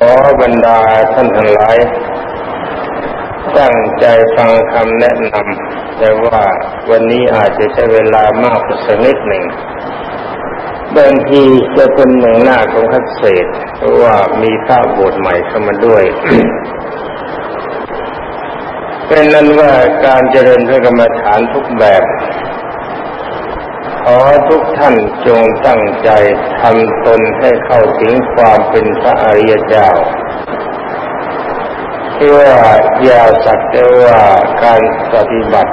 ขอบรรดาท่านทั้งหลาย ตั้งใจฟังคำแนะนำแต่ว่าวันนี้อาจจะใช้เวลามากสักนิดหนึ่งบางทีจะเป็นหนึ่งหน้าของคัดเศษเพราะว่ามีพระบทใหม่เข้ามาด้วย เป็นนั้นว่าการเจริญพระกรรมฐานทุกแบบ ขอทุกท่านจงตั้งใจทำตนให้เข้าถึงความเป็นพระอริยเจ้าที่ว่าอย่าสักแต่ว่าการปฏิบัติ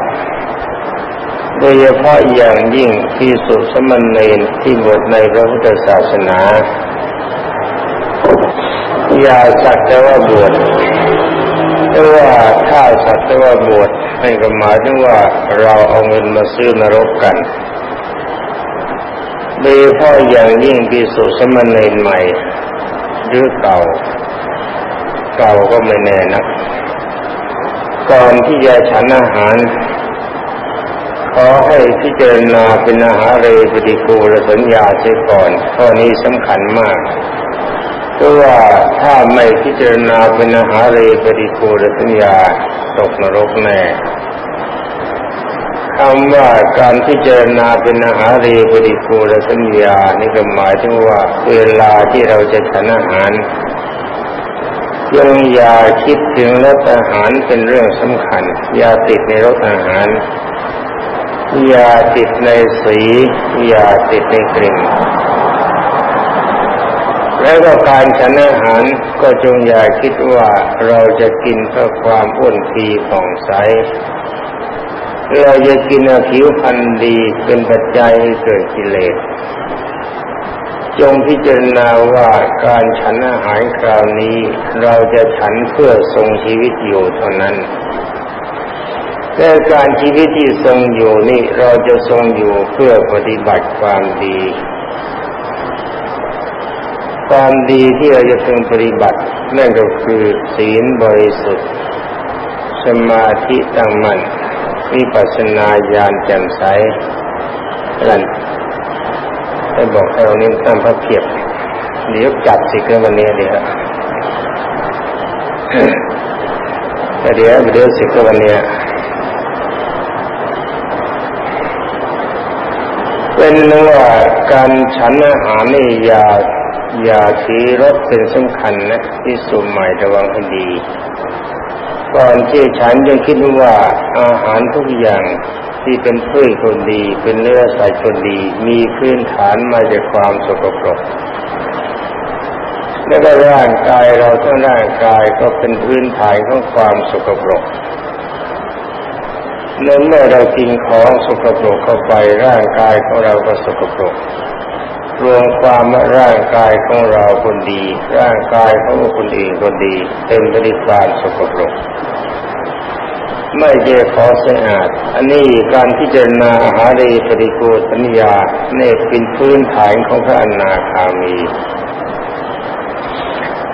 โดยเฉพาะอย่างยิ่งที่สุสมณเณรที่บวชในพระพุทธศาสนา อย่าสักแต่ว่าบวชเพราะว่าถ้าสักแต่ว่าบวชให้ก็หมายถึงว่าเราเอาเงินมาซื้อนรกกัน โดยเฉพาะอย่างยิ่งพิสุสมณเณรใหม่หรือเก่า เก่าก็ไม่แน่นะก่อนที่จะฉันอาหาร ขอให้พิจารณาเป็นอาหารเรปฏิกูลสัญญาเสียก่อนข้อนี้สำคัญมากเพราะว่าถ้าไม่พิจารณาเป็นอาหารเรปฏิกูลสัญญาตกนรกแน่ คำว่าการพิจารณาเป็นอาหารเรปฏิกูลสัญญา นี่ก็หมายถึงว่าเวลาที่เราจะฉันอาหารยังอย่าคิดถึงรสอาหารเป็นเรื่องสำคัญ อย่าติดในรสอาหาร อย่าติดในสี อย่าติดในกลิ่นแล้วก็การฉันอาหารก็จงอย่าคิดว่าเราจะกินเพื่อความอ้วนพีผ่องใส เราจะกินผิวพรรณดีเป็นปัจจัยให้เกิดกิเลส จงพิจารณาว่าการฉันอาหารคราวนี้ เราจะฉันเพื่อทรงชีวิตอยู่เท่านั้นแต่การชีวิตที่ทรงอยู่นี่เราจะทรงอยู่เพื่อปฏิบัติความดี ความดีที่เราจะพึงปฏิบัติ นั่นก็คือศีลบริสุทธิ์ สมาธิตั้งมั่น วิปัสสนาญาณแจ่มใสนั่นให้บอกให้เราเน้ตั้งพระเพียบเดี๋ยวจับสิกันวันนี้เดี๋ยวแต่เดี๋ยวเดี๋ยวสิกันวันนี้เป็นว่าการฉันอาหารนี่อย่าอย่าถือรสเป็นสำคัญนะที่สุใหม่ระวังให้ดี ก่อนที่ฉันยังคิดว่าอาหารทุกอย่างที่เป็นพืชคนดี เป็นเนื้อสัตว์คนดี มีพื้นฐานมาจากความสกปรกและก็ร่างกายเราทั้งร่างกายก็เป็นพื้นฐานของความสกปรกเมื่อเรากินของสกปรกเข้าไปร่างกายของเราก็สกปรก รวมความร่างกายของเราคนดี ร่างกายของคนอื่นคนดี เต็มไปด้วยความสกปรกไม่เจขอสะอาด อันนี้การพิจารณาอาหารีปริโกสัญญาเนี่ยเป็นพื้นฐานของพระอนาคามี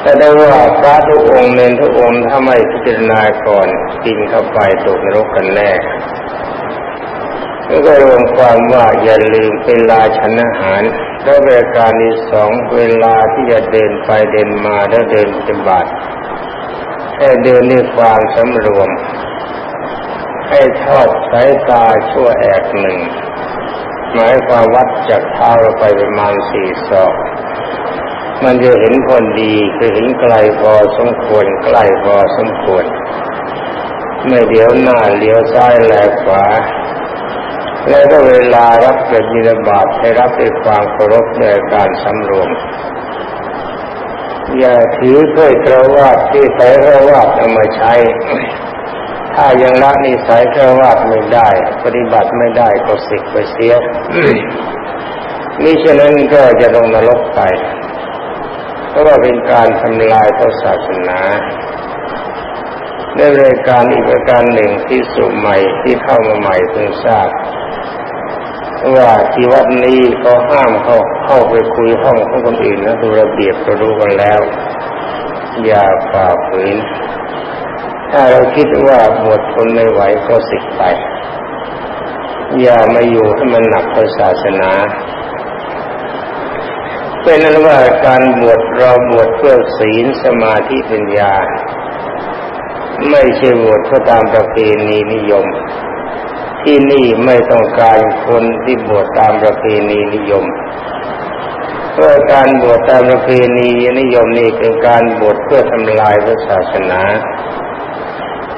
แต่ได้ว่าพระทุกองค์เนนทุกองค์ถ้าไม่พิจารณาก่อนกินเข้าไปตกนรกกันแน่ก็รวมความว่าอย่าลืมเวลาฉันอาหาร แล้วรายการที่สองเวลาที่จะเดินไปเดินมาแล้วเดินเป็นบาทให้เดินด้วยความสำรวม ให้ทอดสายตาชั่วแอบหนึ่งหมายความวัดจากเท้าเราไปประมาณสี่ศอก มันจะเห็นคนดีคือเห็นไกลพอสมควรใกล้พอสมควรไม่เลี้ยวหน้าเลี้ยวซ้ายแลขวา แล้วก็เวลารับเกิดมีระบาดให้รับด้วยความเคารพในการสำรวม อย่าถือเพื่อกระวาดที่ใส่กระวาดเอามาใช้ ถ้ายังละนิสัยกระวาดไม่ได้ ปฏิบัติไม่ได้ก็สิกไปเสียนี่ฉะนั้นก็จะลงนรกไปเพราะว่าเป็นการทำลายพระศาสนาในรายการอีกรายการหนึ่งที่สุใหม่ที่เข้ามาใหม่เพิ่งทราบ ว่าที่วัดนี้เขาห้ามเขาเข้าไปคุยห้องของคนอื่นนะดูระเบียบก็รู้กันแล้ว อย่าฝ่าฝืนถ้าเราคิดว่าหมดทนไม่ไหวก็สิกไป อย่ามาอยู่ให้มันหนักพระศาสนาเป็นนั้นว่าการบวชเราบวชเพื่อศีลสมาธิปัญญา ไม่ใช่บวชเพื่อตามประเพณีนิยม ที่นี่ไม่ต้องการคนที่บวชตามประเพณีนิยมเพื่อการบวชตามประเพณีนิยมนี่เป็นการบวชเพื่อทำลายพระศาสนา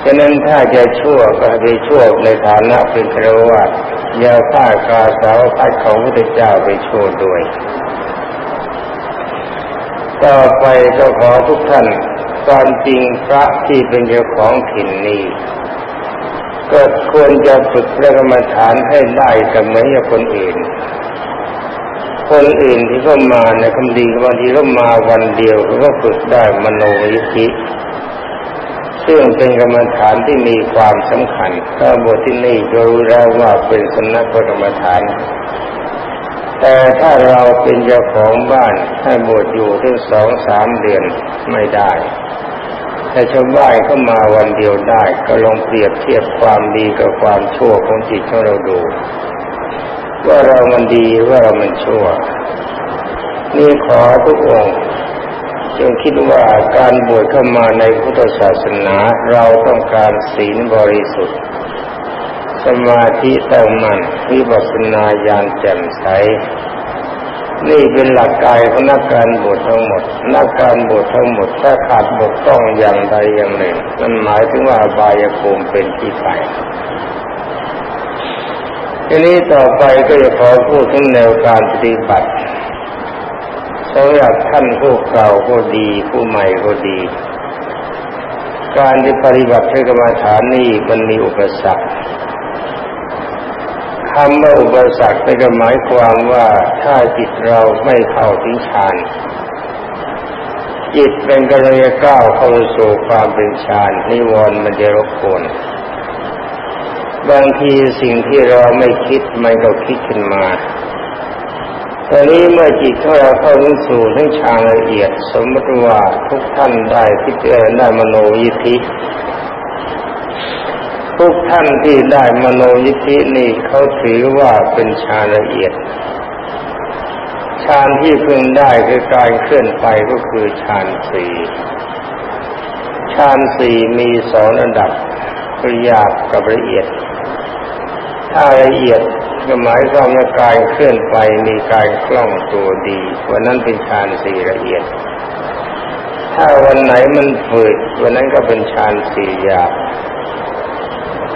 ฉะนั้นถ้าจะชั่วก็ไปชั่วในฐานะเป็นครวญอย่าฆ่ากาสาวพัดของพระเจ้าไปชั่วด้วย ต่อไปก็ขอทุกท่านความจริงพระที่เป็นเจ้าของถิ่นนี้ ก็ควรจะฝึกและกรรมฐานให้ได้กับเหมือนกับคนอื่น คนอื่นที่เข้ามาในคำดีบางทีก็มาวันเดียวเขาก็ฝึกได้มโนยิธิซึ่งเป็นกรรมฐานที่มีความสำคัญถ้าบทที่นี่จะรู้แล้วว่าเป็นสนักกรรมฐาน แต่ถ้าเราเป็นเจ้าของบ้านให้บวชอยู่ถึงสองสามเดือนไม่ได้ แต่ชาวบ้านเข้ามาวันเดียวได้ ก็ลองเปรียบเทียบความดีกับความชั่วของจิตของเราดู ว่าเรามันดีว่าเรามันชั่ว นี่ขอทุกองค์จงคิดว่าการบวชเข้ามาในพุทธศาสนาเราต้องการศีลบริสุทธิ์ สมาธิตั้งมั่นวิปัสสนาญาณแจ่มใส นี่เป็นหลักกายของนักการบวชทั้งหมด นักการบวชทั้งหมดถ้าขาดบกต้องอย่างใดอย่างหนึ่งนั่นหมายถึงว่าบายภูมิเป็นที่ไปทีนี้ต่อไปก็จะขอพูดถึงแนวการปฏิบัติสำหรับท่านผู้เก่าก็ดี ผู้ใหม่ก็ดี การที่ปฏิบัติใช้กรรมฐานนี่มันมีอุปสรรค คำว่าอุปสรรคก็หมายความว่าถ้าจิตเราไม่เข้าถึงฌานจิตเป็นกระยาก้าวเข้าสู่ความเป็นฌานนิวรณ์มันจะรบกวนบางทีสิ่งที่เราไม่คิดมันก็คิดขึ้นมาตอนนี้เมื่อจิตของเราเข้าสู่ทั้งฌานละเอียด สมมติว่าทุกท่านได้พิจารณามโนยิธิ ทุกท่านที่ได้มโนยิธินี่เขาถือว่าเป็นฌานละเอียดฌานที่เพิ่งได้คือการเคลื่อนไปก็คือฌานสี่ฌานสี่มีสองระดับคือหยาบกับละเอียด ถ้าละเอียดก็หมายความว่าการเคลื่อนไปมีการคล่องตัวดีวันนั้นเป็นฌานสี่ละเอียด ถ้าวันไหนมันฝืดวันนั้นก็เป็นฌานสี่หยาบ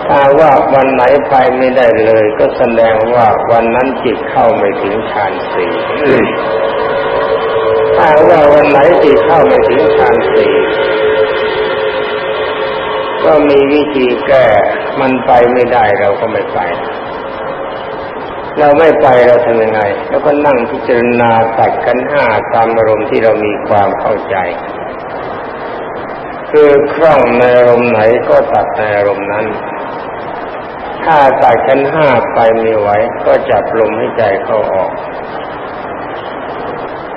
ถ้าว่าวันไหนไปไม่ได้เลย ก็แสดงว่าวันนั้นจิตเข้าไม่ถึงฌานสี่ถ้าว่าวันไหนจิตเข้าไม่ถึงฌานสี่ก็มีวิธีแก้มันไปไม่ได้เราก็ไม่ไป เราไม่ไปเราทำยังไง แล้วก็นั่งพิจารณาตัดกันห้าตามอารมณ์ที่เรามีความเข้าใจคือคล่องในอารมณ์ไหนก็ตัดในอารมณ์นั้น ถ้าตัดขันห้าไปไม่ไหวก็จับลมให้ใจเข้าออก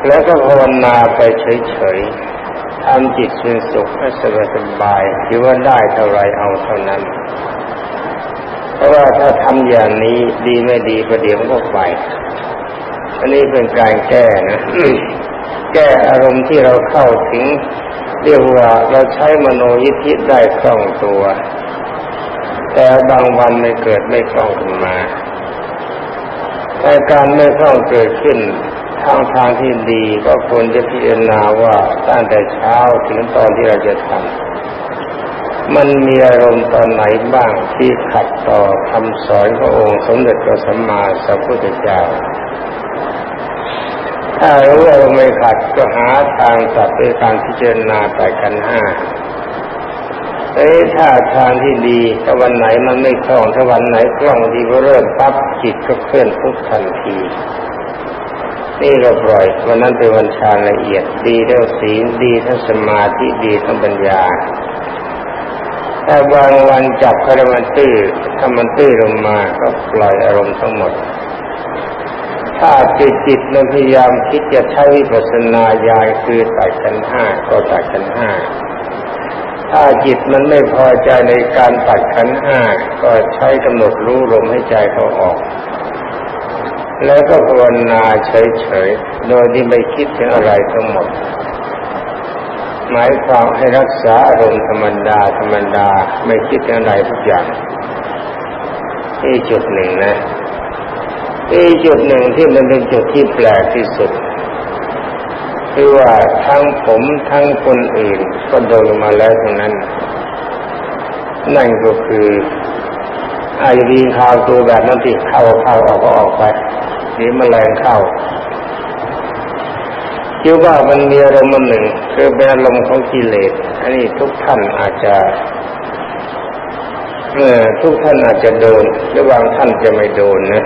แล้วก็ภาวนาไปเฉยๆทำจิตเป็นสุขให้สบายๆคิดว่าได้เท่าไรเอาเท่านั้น เพราะว่าถ้าทำอย่างนี้ดีไม่ดีประเดี๋ยวก็ไป อันนี้เป็นการแก้นะแก้อารมณ์ที่เราเข้าถึง เรียกว่าเราใช้มโนยิทธิได้คล่องตัว แต่บางวันไม่เกิดไม่คล่องขึ้นมาแต่การไม่คล่องเกิดขึ้นทางทางที่ดีก็ควรจะพิจารณาว่าตั้งแต่เช้าถึงตอนที่เราจะทำมันมีอารมณ์ตอนไหนบ้างที่ขัดต่อคำสอนพระองค์สมเด็จพระสัมมาสัมพุทธเจ้า ถ้ารู้ว่าไม่ขัดก็หาทางตัดด้วยการพิจารณาแต่กันห้า เอ้ถ้าทางที่ดีถ้าวันไหนมันไม่คล่องถ้าวันไหนคล่องดีก็เริ่มปั๊บจิตก็เคลื่อนพุททันทีนี่ก็ปล่อยวันนั้นเป็นวันชาละเอียดดีทั้งศีลดีทั้งสมาธิดีทั้งปัญญาถ้าบางวันจับคารมันตื้อถ้ามันตื้อลงมาก็ปล่อยอารมณ์ทั้งหมด ถ้าจิตจิตมันพยายามคิดจะใช้วิปัสสนาญาณคือตัดกันห้าก็ตัดกันห้า ถ้าจิตมันไม่พอใจในการตัดขันห้าก็ใช้กำหนดรู้ลมให้ใจเขาออก แล้วก็ภาวนาเฉยๆ โดยที่ไม่คิดถึงอะไรทั้งหมด หมายความให้รักษาอารมณ์ธรรมดาธรรมดาไม่คิดถึงอะไรทุกอย่างนี่จุดหนึ่งนะนี่จุดหนึ่งที่มันเป็นจุดที่แปลกที่สุด คือว่าทั้งผมทั้งคนอื่นก็โดนมาแล้วทั้งนั้น นั่นก็คือไอ้ดีข่าวตัวแบบนั้นที่เข้าเข้าออกก็ออกไปนี่มแมลงเข้าคิดว่ามันมีอารมณ์หนึ่ง คือเป็นอารมณ์ของกิเลสอันนี้ทุกท่านอาจจะเออทุกท่านอาจจะโดนหรือบางท่านจะไม่โดนนะ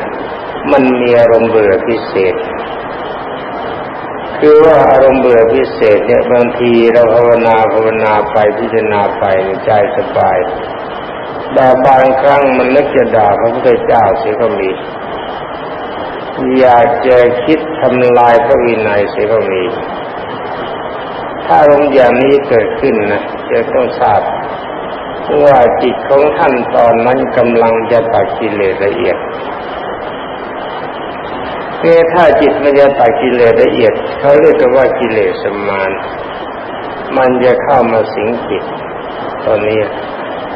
มันมีอารมณ์เบื่อพิเศษ คือว่าอารมณ์เบื่อพิเศษเนี่ยบางทีเราภาวนาภาวนาไปพิจารณาไปใจสบายแต่บางครั้งมันนึกจะด่าพระพุทธเจ้าเสียก็มี อยากจะคิดทำลายพระวินัยเสียก็มี ถ้าอารมณ์อย่างนี้เกิดขึ้นนะจะต้องทราบว่าจิตของท่านตอนนั้นกำลังจะตัดกิเลสละเอียด นี่ยถ้าจิตมันจะตัดกิเลสละเอียดเขาเรียกว่ากิเลสสมาน มันจะเข้ามาสิงจิตตอนนี้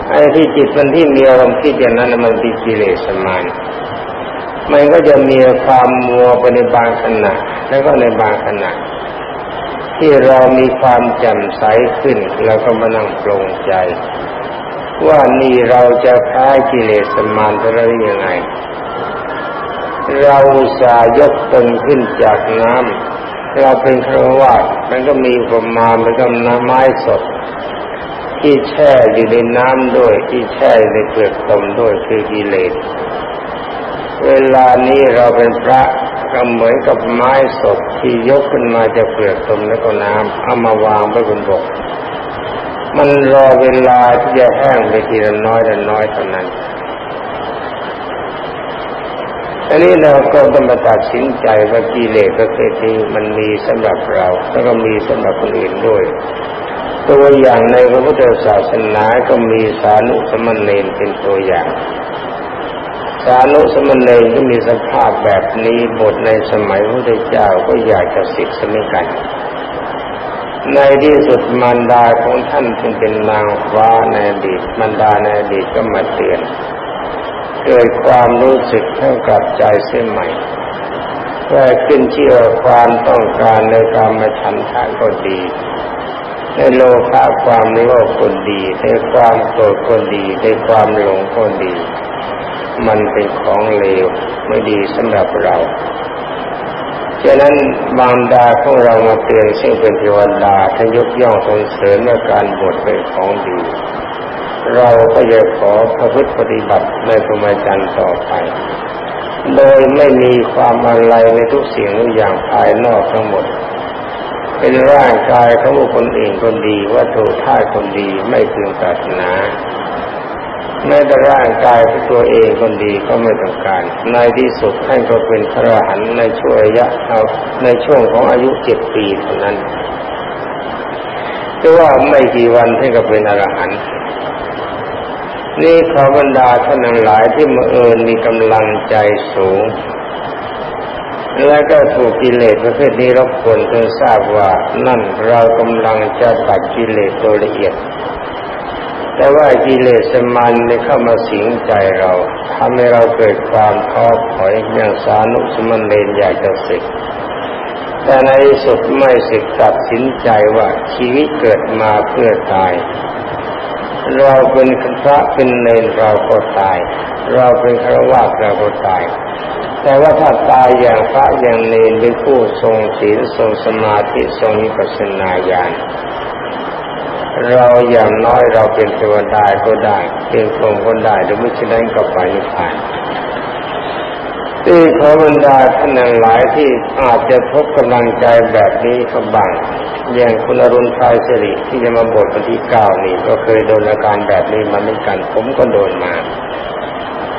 ไอ้ที่จิตมันที่มีอารมณ์คิดอย่างนั้นมันเป็นกิเลสมานมันก็จะมีความมัวไปในบางขณะแล้วก็ในบางขณะที่เรามีความแจ่มใสขึ้นแล้วก็มานั่งปรงใจ ว่านี่เราจะคล้กิเลสมานจะได้ยังไง เราสายกตนขึ้นจากน้ำเราเป็นครวามันก็มีประมาณมันก็น้ำไม้สด ที่แช่อยู่ในน้ำด้วย ที่แช่ในเปลือกตมด้วยคือกิเลสเวลานี้เราเป็นพระก็เหมือนกับไม้สดที่ยกขึ้นมาจากเปลือกตมแล้วก็น้ำเอามาวางไว้บนบก มันรอเวลาที่จะแห้งไปทีละน้อยละน้อยเท่านั้น อันนี้เราก็ต้องมาตัดสินใจว่ากิเลสประเภทนี้มันมีสำหรับเรา แล้วก็มีสำหรับคนอื่นด้วย ตัวอย่างในพระพุทธศาสนาก็มีสานุสมณเณรเป็นตัวอย่างสานุสมณเณรก็มีสภาพแบบนี้บทในสมัยพระพุทธเจ้าก็อยากจะศึกสมิกันในที่สุดมารดาของท่านจึงเป็นนางฟ้าในอดีตมารดาในอดีตก็มาเตือน เกิดความรู้สึกเท่ากับใจเส้นใหม่ว่าขึ้นเชื่อความต้องการในการมาฉันทานก็ดีในโลภะความโรธคนดีในความโกรธคนดีในความหลงคนดี มันเป็นของเลวไม่ดีสำหรับเราฉะนั้นบางดาของเรามาเตือนซึ่งเป็นเทวดาทยกย่องสรรเสริญในการบวชเป็นของดี เราก็จะขอพระพุทธปฏิบัติในพรหมจรรย์ต่อไป โดยไม่มีความอะไรในทุกเสิ่งทุกอย่างภายนอกทั้งหมด เป็นร่างกายของคคลเองคนดีวัตถุธาตุคนดีไม่พึงปรารถนาแม้แต่ร่างกายของตัวเองคนดีก็ไม่ต้องการ ในที่สุดท่านก็เป็นพระหันในช่วงระยะเอาในช่วงของอายุเจ็ดปีเท่านั้นแต่ว่าไม่กี่วันท่านก็เป็นอรหันต์ นี่ขอบรรดาท่านหลายที่มาเอิญมีกำลังใจสูง และก็ถูกกิเลสประเภทนี้รบกวนจนทราบว่านั่นเรากำลังจะตัดกิเลสตัวละเอียด แต่ว่ากิเลสมันได้เข้ามาสิงใจเราทำให้เราเกิดความท้อถอยอย่างสานุสมณเณรอยากจะสึกแต่ในสุดไม่สึกตัดสินใจว่าชีวิตเกิดมาเพื่อตาย เราเป็นพระเป็นเนรเราก็ตาย เราเป็นฆราวาสเราก็ตาย แต่ว่าถ้าตายอย่างพระอย่างเนรเป็นผู้ทรงศีลทรงสมาธิทรงนิพพานาญาณเราอย่างน้อยเราเป็นเทวดาก็ได้ เป็นพรหมก็ได้หรือไม่ใช่นั้นก็ไปนิพพาน ที่ขอบรรดาท่านหลายที่อาจจะพบกำลังใจแบบนี้ก็บังอย่างคุณอรุณพายสิริที่จะมาบวชวันที่เก้านี่ก็เคยโดนอาการแบบนี้มาเหมือนกัน ผมก็โดนมา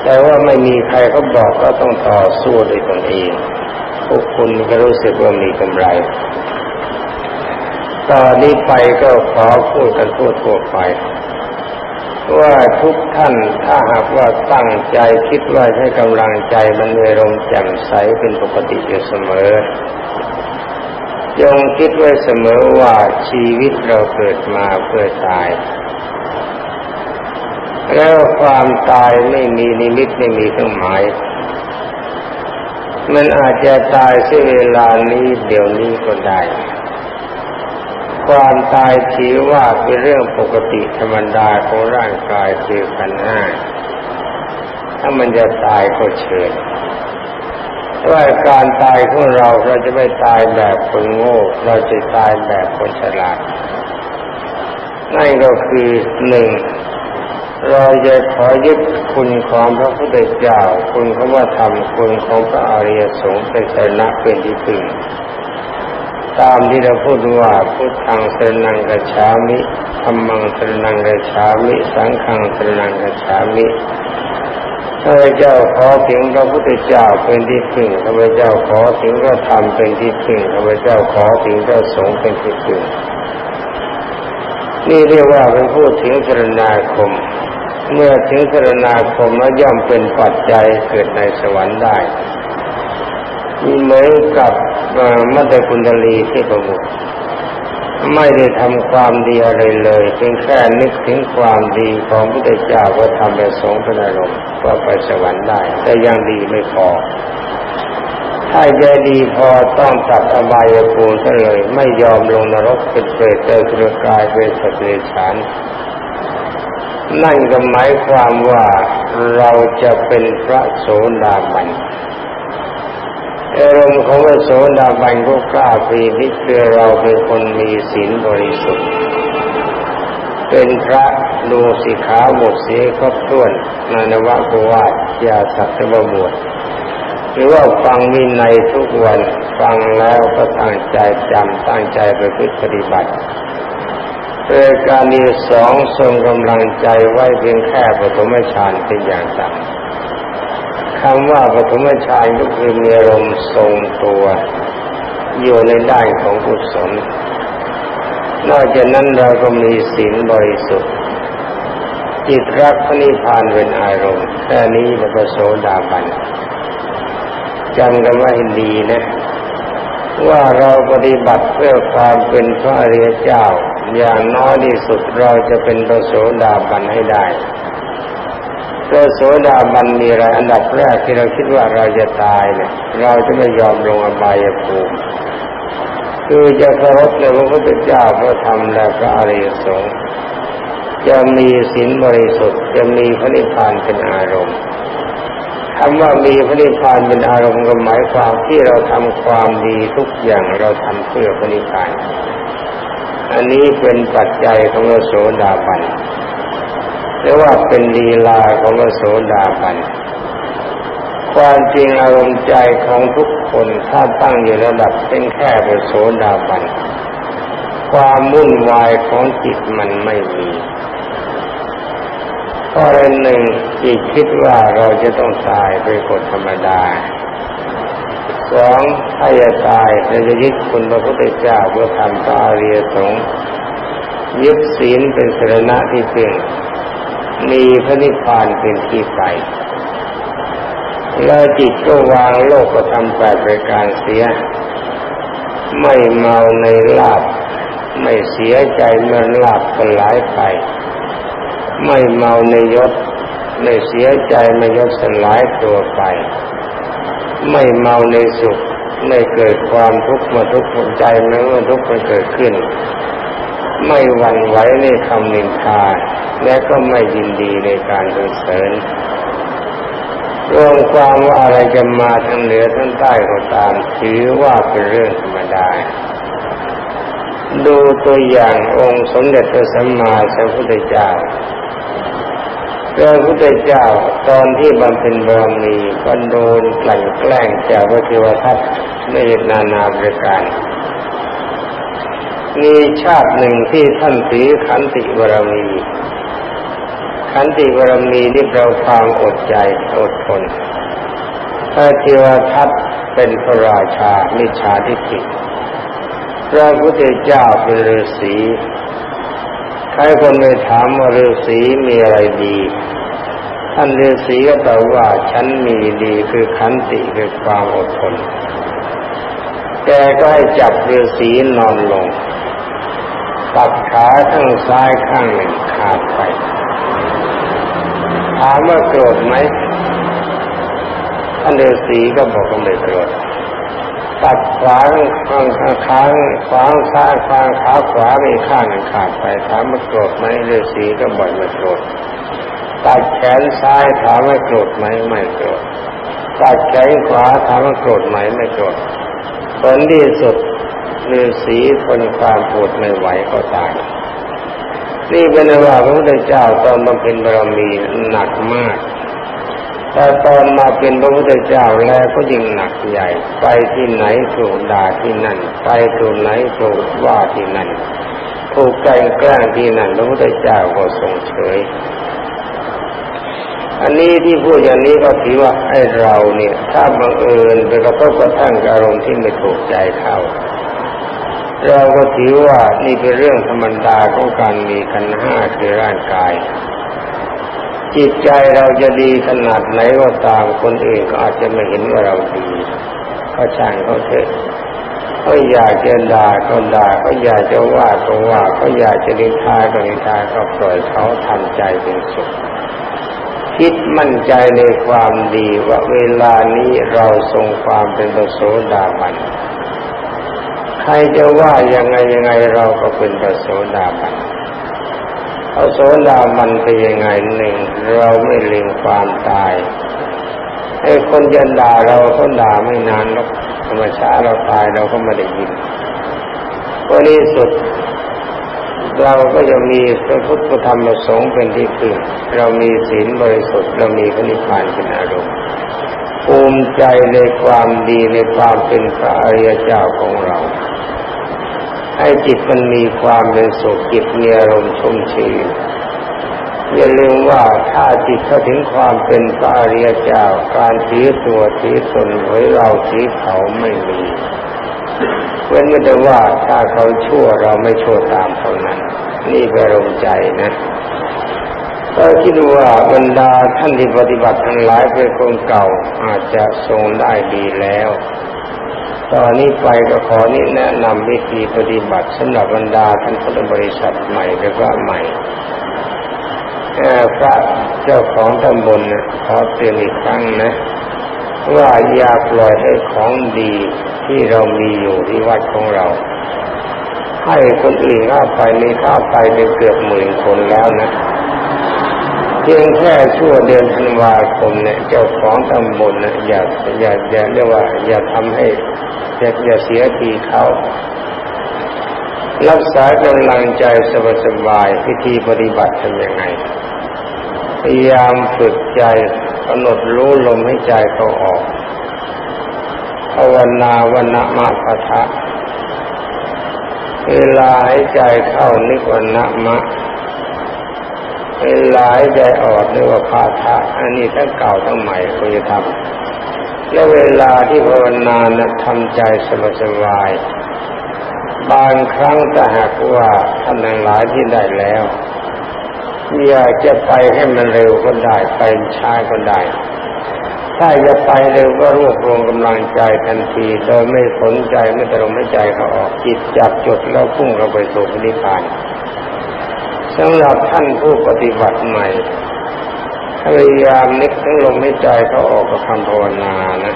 แต่ว่าไม่มีใครเขาบอกก็ต้องต่อสู้ด้วยตนเองพวกคุณก็รู้สึกว่ามีกำไรตอนนี้ไปก็ขอพูดกันทั่วทั่วไป ว่าทุกท่านถ้าหากว่าตั้งใจคิดว่าให้กำลังใจมันมีลมแจ่มใสเป็นปกติอยู่เสมอจงคิดไว้เสมอว่าชีวิตเราเกิดมาเพื่อตาย แล้วความตายไม่มีนิมิตไม่มีเครื่องหมาย มันอาจจะตายเสียเวลานี้เดี๋ยวนี้ก็ได้ ความตายถือว่าเป็นเรื่องปกติธรรมดาของร่างกายคือขันห้าถ้ามันจะตายก็เชิญว่าการตายของเราเราจะไม่ตายแบบคนโง่ เราจะตายแบบคนฉลาด นั่นก็คือหนึ่งเราจะขอยึดคุณของพระพุทธเจ้า คุณของว่าธรรมคุณของพระอริยสงฆ์เป็นสนะเป็นที่พึ่ง ตามที่เราพูดว่าพุทธังสรนังกัจฉามิธรรมังสรนังกัจฉามิ สังฆังสรนังกัจฉามิข้าพเจ้าขอถึงพระพุทธเจ้าเป็นที่พึ่งข้าพเจ้าขอถึงพระธรรมเป็นที่พึ่งข้าพเจ้าขอถึงพระสงฆ์เป็นที่พึ่งนี่เรียกว่าเป็นพูดถึงสรนาคม เมื่อถึงสรนาคมแล้วย่อมเป็นปัจจัยเกิดในสวรรค์ได้มีเหมือนกับ มัตตคุณลีที่ประมุขไม่ได้ทำความดีอะไรเลยเพียงแค่นึกถึงความดีของพระเจ้าว่าทำไปสงฆ์เป็นอารมณ์ก็ไปสวรรค์ได้ แต่ยังดีไม่พอ ถ้าจะดีพอต้องตัดอบายภูมิซะเลย ไม่ยอมลงนรกเป็นเปรตเจอกระกายเป็นสัตว์เดรัจฉานนั่นก็หมายความว่าเราจะเป็นพระโสดาบัน อารมณ์ของพระโสดาบันก็กล้าปีนิคือเราเป็นคนมีศีลบริสุทธิ์ เป็นพระดูสิขาหมดเสียครบถ้วนนานวะกวาดยาสัตว์บวชหรือว่าฟังวินัยทุกวันฟังแล้วก็ตั้งใจจำตั้งใจไปพิปฏิบัติเพื่อการนี้สองทรงกำลังใจไว้เพียงแค่ปฐมฌานเป็นอย่างต่ำ คำว่าปฐมฌานก็คือมีอารมณ์ทรงตัวอยู่ในด้านของกุศล นอกจากนั้นเราก็มีศีลบริสุทธิ์จิตรักพระนิพพานเป็นอารมณ์แค่นี้เราก็โสดาบันจำกันไว้ดีนะ ว่าเราปฏิบัติเพื่อความเป็นพระอริยเจ้า อย่างน้อยที่สุดเราจะเป็นพระโสดาบันให้ได้ พระโสดาบันมีอะไรอันดับแรกที่เราคิดว่าเราจะตายเนี่ย เราจะไม่ยอมลงอบายภูมิคือจะเคารพในพระพุทธเจ้าพระธรรมและพระอริยสงฆ์จะมีศีลบริสุทธิ์จะมีพระนิพพานเป็นอารมณ์คำว่ามีพระนิพพานเป็นอารมณ์ก็หมายความที่เราทำความดีทุกอย่างเราทำเพื่อพระนิพพาน อันนี้เป็นปัจจัยของพระโสดาบัน รือว่าเป็นลีลาของพระโสดาบัน ความจริงอารมณ์ใจของทุกคนถ้าตั้งอยู่ระดับเป็นแค่พระโสดาบัน ความวุ่นวายของจิตมันไม่มีข้อหนึ่งจิตคิดว่าเราจะต้องตายเป็นกฎธรรมดาสองถ้าจะตายเราจะยึดคุณพระพุทธเจ้าเพื่อทำพระอริยสงยึดศีลเป็นสรณะที่เป็น มีพระนิพพานเป็นที่ไปแล้วจิตก็วางโลกก็ทำแปดรายการเสีย ไม่เมาในลาบ ไม่เสียใจเมื่อลาบก็หลายไป ไม่เมาในยศ ไม่เสียใจเมื่อยศสลายตัวไป ไม่เมาในสุข ไม่เกิดความทุกข์มาทุกข์ใจเมื่อทุกข์มันเกิดขึ้น ไม่หวั่นไหวในคำนินทา และก็ไม่ยินดีในการสรรเสริญรวมความว่าอะไรจะมาทั้งเหนือทั้งใต้ก็ตามถือว่าเป็นเรื่องธรรมดา ดูตัวอย่างองค์สมเด็จพระสัมมาสัมพุทธเจ้าพระพุทธเจ้าตอนที่บำเพ็ญบารมีก็โดนกลั่นแกล้งจากพระเทวทัตในนานาประการ มีชาติหนึ่งที่ท่านถือขันติบารมี ขันติบารมีนี่เราความอดใจอดทนพระเทวทัตเป็นพระราชามิชาทิฏฐิพระพุทธเจ้าเป็นฤาษีใครคนไปถามว่าฤาษีมีอะไรดีท่านฤาษีก็ตอบว่าฉันมีดีคือขันติคือความอดทนแกก็ให้จับฤาษีนอนลง ตัดขาข้างซ้ายข้างหนึ่งขาดไปถามว่าโกรธไหมท่านฤาษีก็บอกว่าไม่โกรธตัดขวาข้างข้างข้างขวางซ้ายขวางขาขวาไม่ข้างหนึ่งขาดไปถามว่าโกรธไหมฤาษีก็บอกไม่โกรธตัดแขนซ้ายถามว่าโกรธไหมไม่โกรธตัดแขนขวาถามว่าโกรธไหมไม่โกรธผลที่สุด ฤาษีทนความปวดไม่ไหวก็ตายนี่เป็นว่าพระพุทธเจ้าตอนบำเพ็ญบารมีหนักมาก แต่ตอนมาเป็นพระพุทธเจ้าแล้วก็ยิ่งหนักใหญ่ ไปที่ไหนถูกด่าที่นั่น ไปถูกไหนถูกว่าที่นั่น ถูกแกล้งแกล้งที่นั่นพระพุทธเจ้าก็ทรงเฉย อันนี้ที่พูดอย่างนี้ก็ถือว่าไอ้เราเนี่ย ถ้าบังเอิญไปกระทบกระทั่งอารมณ์ที่ไม่ถูกใจเขา เราก็ถือว่านี่เป็นเรื่องธรรมดาของการมีขันห้าคือร่างกาย จิตใจเราจะดีขนาดไหนก็ตามคนอื่นก็อาจจะไม่เห็นว่าเราดีก็ช่างเขาเถอะเขาอยากจะด่าก็ด่าเขาอยากจะว่าก็ว่าเขาอยากจะนินทาก็นินทาก็ปล่อยเขาทำใจเป็นสุขคิดมั่นใจในความดีว่าเวลานี้เราทรงความเป็นโสดาบัน ครจะว่ายังไงยังไงเราก็เป็นประโสดาบันเอาโสดามันไปยังไงหนึ่งเราไม่ลืมความตายไอ้คนยันด่าเราเขาด่าไม่นานแล้วธรรมชาติเราตายเราก็ไม่ได้ยินวันนี้สุด เราก็จะมีพระพุทธธรรมประสงค์เป็นที่พึ่งเรามีศีลบริสุทธิ์เรามีพระนิพพานเป็นอารมณ์ภูมิใจในความดีในความเป็นพระอริยเจ้าของเรา ให้จิตมันมีความเป็นสุขจิตมีอารมณ์ชุ่มชื่นอย่าลืมว่าถ้าจิตเข้าถึงความเป็นพระอริยเจ้าการถือตัวถือตนไว้เราถือเขาไม่มีเว้นแต่ว่าถ้าเขาชั่วเราไม่ชั่วตามเขานั้นนี่เป็นอารมณ์ใจนะก็คิดว่าบรรดาท่านที่ปฏิบัติทั้งหลายเป็นคนเก่าอาจจะทรงได้ดีแล้ว ตอนนี้ไปก็ขอนี้แนะนำวิธีปฏิบัติสำหรับบรรดาท่านพุทธบริษัทใหม่หรือว่าใหม่พระเจ้าของตำบลนะขอเตือนอีกครั้งนะ ว่าอย่าปล่อยให้ของดีที่เรามีอยู่ที่วัดของเรา ให้คนอื่นเข้าไปนี่เข้าไปเป็นเกือบหมื่นคนแล้วนะพียงแค่ชั่วเดือนธันวาคมเนี่ยเจ้าของตำบลนี่ยอย่าอย่าอย่าเรียกว่า อย่าทำให้ อย่อย่าเสียทีเขารักษากำลังใจสบายๆพิธีปฏิบัติทำยังไง พยายามฝึกใจกำหนดรู้ลมให้ใจเขาออกภาวนาวันมะปะทะ เวลาให้ใจเข้านิวันนะมะ เวลาให้ใจออกเรียกว่าพาทะ อันนี้ทั้งเก่าทั้งใหม่ควรจะทำ แล้วเวลาที่ภาวนานะทำใจสบายๆบางครั้งถ้าหากว่าท่านหลายที่ได้แล้วอยากจะไปให้มันเร็วก็ได้ไปช้าก็ได้ ถ้าจะไปเร็วก็รวบรวมกำลังใจทันทีโดยไม่สนใจไม่ตรงไม่ใจเขาออกจิตจับจุดแล้วพุ่งเข้าไปสู่นิพพานสำหรับท่านผู้ปฏิบัติใหม่ พยายามนึกถึงลมหายใจเขาออกกับคำภาวนานะ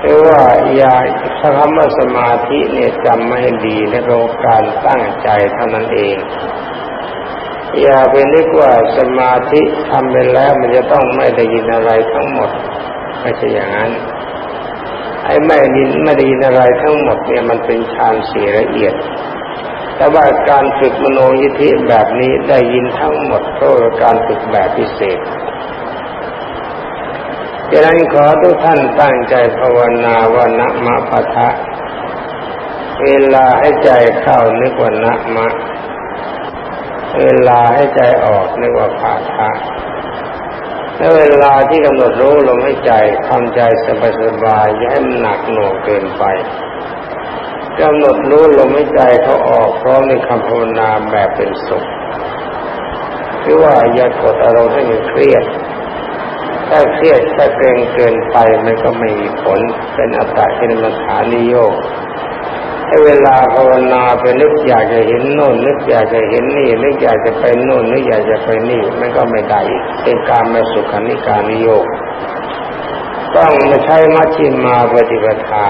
หรือว่าอย่าคำว่าสมาธิเนี่ยจำไม่ดีในโรงการตั้งใจเท่านั้นเอง อย่าไปนึกว่าสมาธิทำไปแล้วมันจะต้องไม่ได้ยินอะไรทั้งหมดไม่ใช่อย่างนั้นไอ้ไม่ยินไม่ได้ยินอะไรทั้งหมดเนี่ยมันเป็นฌานสีละเอียด แต่ว่าการฝึกมโนยิธิแบบนี้ได้ยินทั้งหมดเพราะการฝึกแบบพิเศษดังนั้นขอทุกท่านตั้งใจภาวนาว่านะมะปะทะ เวลาให้ใจเข้านึกว่านะมะ เวลาให้ใจออกนึกว่าปาทะและเวลาที่กำหนดรู้ลมให้ใจทำใจสบายๆอย่าให้มันหนักหน่วงเกินไป กำหนดรู้ลมหายใจเขาออกพร้อมในคำภาวนาแบบเป็นสุขหรือว่าอย่ากดอารมณ์ให้มันเครียด ถ้าเครียดถ้าเกรงเกินไปมันก็ไม่มีผลเป็นอัตตาเป็นมัฐานิโยกให้เวลาภาวนาไปนึกอยากจะเห็นโน่นนึกอยากจะเห็นนี่นึกอยากจะไปโน่นนึกอยากจะไปนี่มันก็ไม่ได้เป็นการมาสุขานิการนิโยกต้องมาใช้มัชฌิมาปฏิปทา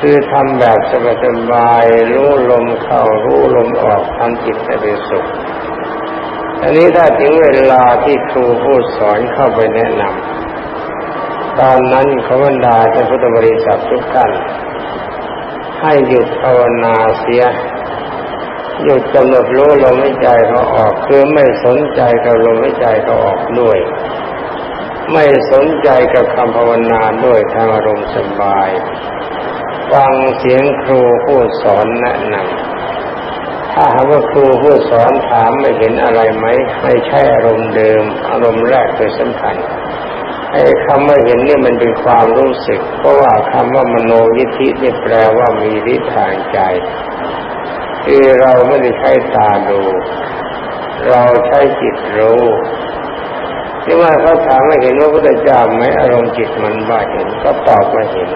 คือทำแบบสบายๆรู้ลมเข้ารู้ลมออกทำจิตให้เป็นสุขอันนี้ถ้าถึงเวลาที่ครูผู้สอนเข้าไปแนะนำตอนนั้นขบันดาท่านพุทธบริษัททุกท่านให้หยุดภาวนาเสียหยุดกำหนดรู้ลมหายใจเขาออกคือไม่สนใจกับลมหายใจเขาออกด้วย ไม่สนใจกับคำภาวนาด้วยทางอารมณ์สบาย ฟังเสียงครูผู้สอนแนะนำถ้าหากว่าครูผู้สอนถามไม่เห็นอะไรไหมไม่ใช่อารมณ์เดิม อารมณ์แรกเป็นสำคัญไอ้คำว่าเห็นนี่มันเป็นความรู้สึก เพราะว่าคำว่ามโนยิธินี่แปลว่ามีฤทธิ์ทางใจคือเราไม่ได้ใช้ตาดู เราใช้จิตรู้ที่ว่าเขาถามว่าเห็นว่าพระเจ้าไหมอารมณ์จิตมันว่าเห็นก็ตอบว่าเห็น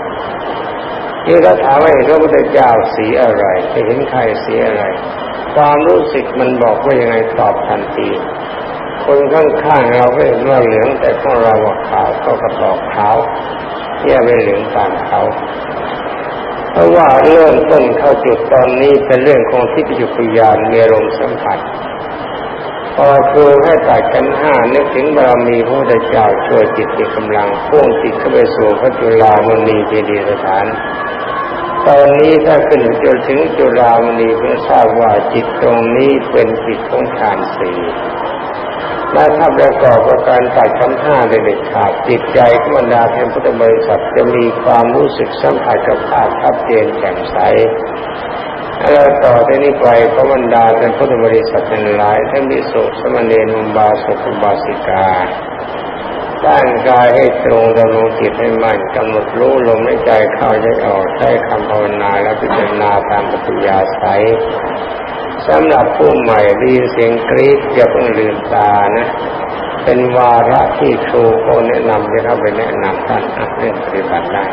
ที่เขาถามว่าเห็นว่าพระเจ้าสีอะไรจะเห็นใครสีอะไร ความรู้สึกมันบอกว่ายังไงตอบทันที คนข้างๆเราก็เห็นว่าเหลืองแต่ของเราว่าขาวก็กระตอกขาวแย่ไม่เหลืองตามเขาเพราะว่าเริ่มต้นเข้าจุดตอนนี้เป็นเรื่องของทิพยุคยานมีอารมณ์สัมผัส พอครูให้ตัดกันห้านึกถึงบารมีพระพุทธเจ้าช่วยจิตมีกำลังพุ่งจิตเข้าไปสู่พระจุลามณีเจดีย์สถาน ตอนนี้ถ้าขึ้นจนถึงจุฬามณีเพื่อทราบว่าจิตตรงนี้เป็นจิตของฌานสี่และถ้าประกอบกับการตัดคำห้าในเด็ดขาดจิตใจขบรรดาแทนพุทธบริษัทจะมีความรู้สึกสัมผัสกับภาพชัดเจนแจ่มใส แล้วต่อไปนี้ไปขบรรดาเป็นพุทธบริษัทเป็นหลายทั้งมิสุสมณีนุบาสุขบาสิกาตั้งกายให้ตรงดำรงจิตให้มั่นกำหนดรู้ลมหายใจเข้าใจออกใช้คำภาวนาและพิจารณาตามปัญญาใสสำหรับผู้ใหม่ดีเสียงกรี๊ดอย่าเพิ่งลืมตานะ เป็นวาระที่ครูเขาแนะนำจะเข้าไปแนะนำท่านเรื่องปฏิบัติได้